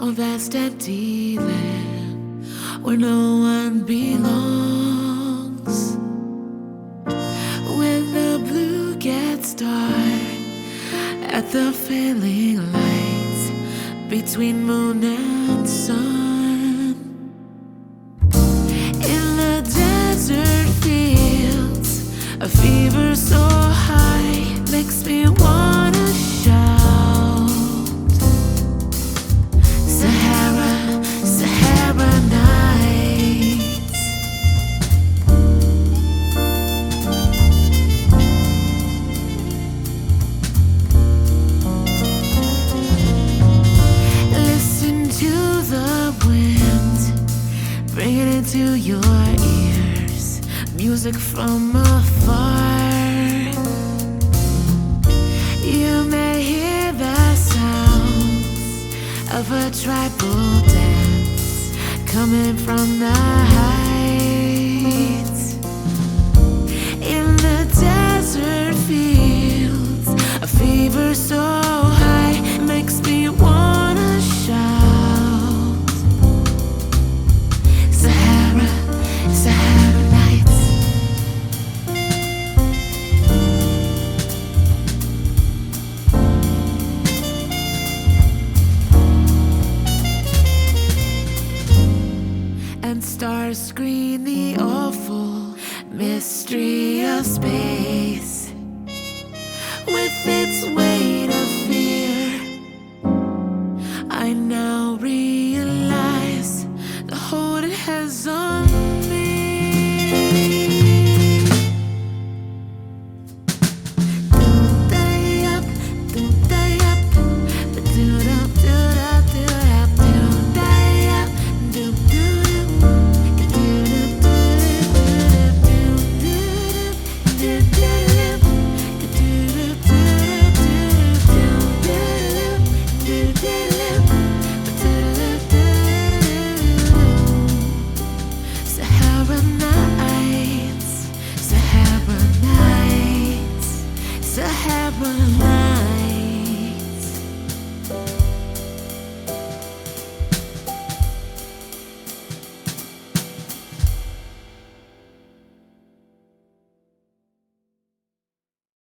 on vast empty land where no one belongs. When the blue gets dark at the failing lights between moon and sun. In the desert fields, a fever so high makes me into your ears. Music from afar. You may hear the sounds of a tribal dance coming from the heights. In the desert fields, a fever so high makes me and stars screen the awful mystery of space with its weight of fear. I now realize the hold it has on Sahara nights.